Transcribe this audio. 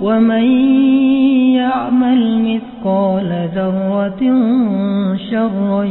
ومن يعمل مثقال ذرة شرا